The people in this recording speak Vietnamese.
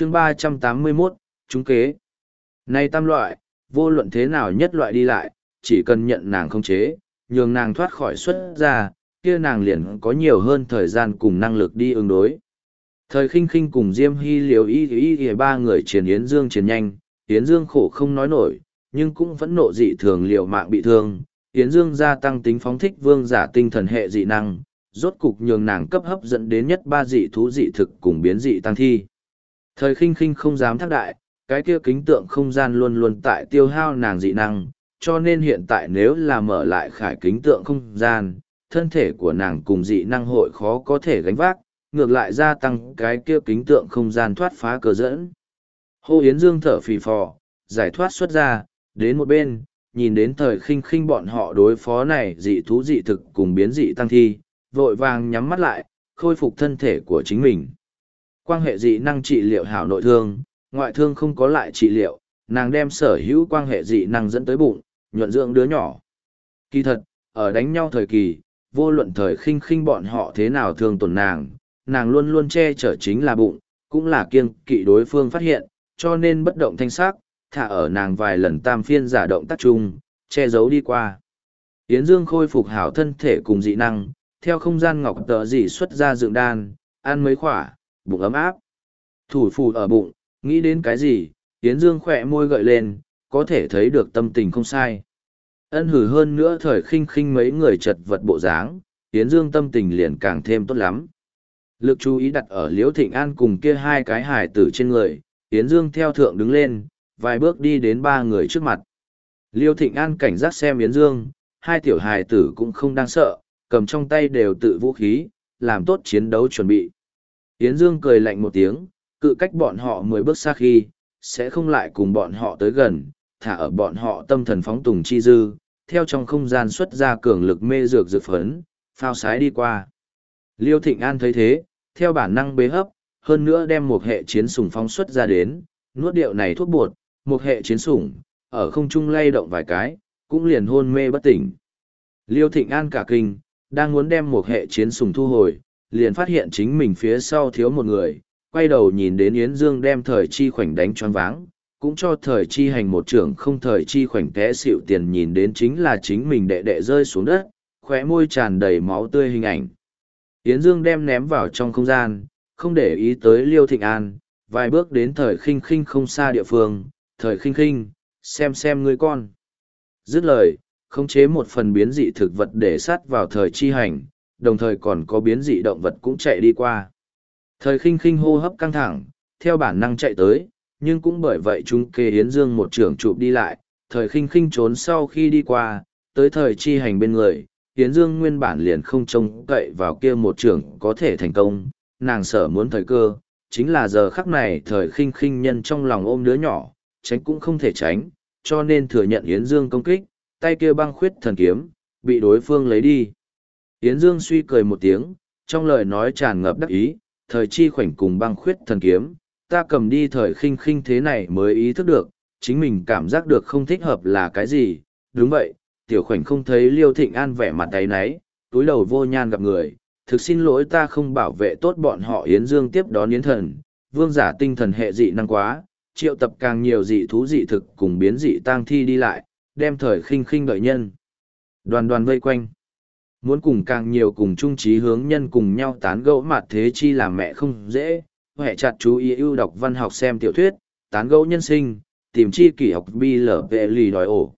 chương ba trăm tám mươi 381, trúng kế. Nay tam loại, vô luận thế nào nhất loại đi lại, chỉ cần nhận nàng không chế, nhường nàng thoát khỏi xuất ra, kia nàng liền có nhiều hơn thời gian cùng năng lực đi ứng đối. Thời khinh khinh cùng Diêm Hy liều y y y ba người triển Yến Dương triển nhanh, Yến Dương khổ không nói nổi, nhưng cũng vẫn nộ dị thường liều mạng bị thương. Yến Dương gia tăng tính phóng thích vương giả tinh thần hệ dị năng, rốt cục nhường nàng cấp hấp dẫn đến nhất ba dị thú dị thực cùng biến dị tăng thi. Thời khinh khinh không dám thác đại, cái kia kính tượng không gian luôn luôn tại tiêu hao nàng dị năng, cho nên hiện tại nếu là mở lại khải kính tượng không gian, thân thể của nàng cùng dị năng hội khó có thể gánh vác, ngược lại gia tăng cái kia kính tượng không gian thoát phá cờ dẫn. Hô Yến Dương thở phì phò, giải thoát xuất ra, đến một bên, nhìn đến thời khinh khinh bọn họ đối phó này dị thú dị thực cùng biến dị tăng thi, vội vàng nhắm mắt lại, khôi phục thân thể của chính mình. Quan hệ dị năng trị liệu hảo nội thương, ngoại thương không có lại trị liệu, nàng đem sở hữu quan hệ dị năng dẫn tới bụng, nhuận dưỡng đứa nhỏ. Kỳ thật, ở đánh nhau thời kỳ, vô luận thời khinh khinh bọn họ thế nào thương tổn nàng, nàng luôn luôn che chở chính là bụng, cũng là kiêng kỵ đối phương phát hiện, cho nên bất động thanh sắc, thả ở nàng vài lần tam phiên giả động tác chung, che giấu đi qua. Yến Dương khôi phục hảo thân thể cùng dị năng, theo không gian ngọc tờ dị xuất ra dựng đan, ăn mấy khỏa, bụng ấm áp. Thủ phù ở bụng, nghĩ đến cái gì, Yến Dương khỏe môi gợi lên, có thể thấy được tâm tình không sai. Ân hử hơn nữa thời khinh khinh mấy người chật vật bộ dáng, Yến Dương tâm tình liền càng thêm tốt lắm. Lực chú ý đặt ở Liễu Thịnh An cùng kia hai cái hải tử trên người, Yến Dương theo thượng đứng lên, vài bước đi đến ba người trước mặt. Liêu Thịnh An cảnh giác xem Yến Dương, hai tiểu hài tử cũng không đang sợ, cầm trong tay đều tự vũ khí, làm tốt chiến đấu chuẩn bị. Yến Dương cười lạnh một tiếng, cự cách bọn họ mười bước xa khi, sẽ không lại cùng bọn họ tới gần, thả ở bọn họ tâm thần phóng tùng chi dư, theo trong không gian xuất ra cường lực mê dược dược phấn, phao sái đi qua. Liêu Thịnh An thấy thế, theo bản năng bế hấp, hơn nữa đem một hệ chiến sủng phóng xuất ra đến, nuốt điệu này thuốc bột, một hệ chiến sủng, ở không trung lay động vài cái, cũng liền hôn mê bất tỉnh. Liêu Thịnh An cả kinh, đang muốn đem một hệ chiến sủng thu hồi, liền phát hiện chính mình phía sau thiếu một người, quay đầu nhìn đến Yến Dương đem thời chi khoảnh đánh choáng váng, cũng cho thời chi hành một trưởng không thời chi khoảnh té xịu tiền nhìn đến chính là chính mình đệ đệ rơi xuống đất, khóe môi tràn đầy máu tươi hình ảnh. Yến Dương đem ném vào trong không gian, không để ý tới Liêu Thịnh An, vài bước đến thời khinh khinh không xa địa phương, thời khinh khinh, xem xem ngươi con. Dứt lời, khống chế một phần biến dị thực vật để sát vào thời chi hành, đồng thời còn có biến dị động vật cũng chạy đi qua. Thời khinh khinh hô hấp căng thẳng, theo bản năng chạy tới, nhưng cũng bởi vậy chúng kê Yến Dương một trưởng chụp đi lại, thời khinh khinh trốn sau khi đi qua, tới thời chi hành bên người, Yến Dương nguyên bản liền không trông cậy vào kia một trưởng có thể thành công, nàng sợ muốn thời cơ, chính là giờ khắc này thời khinh khinh nhân trong lòng ôm đứa nhỏ, tránh cũng không thể tránh, cho nên thừa nhận Yến Dương công kích, tay kia băng khuyết thần kiếm, bị đối phương lấy đi. Yến Dương suy cười một tiếng, trong lời nói tràn ngập đắc ý, thời chi khoảnh cùng băng khuyết thần kiếm, ta cầm đi thời khinh khinh thế này mới ý thức được, chính mình cảm giác được không thích hợp là cái gì, đúng vậy, tiểu khoảnh không thấy liêu thịnh an vẻ mặt tay náy, túi đầu vô nhan gặp người, thực xin lỗi ta không bảo vệ tốt bọn họ Yến Dương tiếp đón Yến thần, vương giả tinh thần hệ dị năng quá, triệu tập càng nhiều dị thú dị thực cùng biến dị tang thi đi lại, đem thời khinh khinh đợi nhân. Đoàn đoàn vây quanh. Muốn cùng càng nhiều cùng chung trí hướng nhân cùng nhau tán gẫu mặt thế chi làm mẹ không dễ, hệ chặt chú ý ưu đọc văn học xem tiểu thuyết, tán gẫu nhân sinh, tìm chi kỷ học bi lở vệ lì đòi ổ.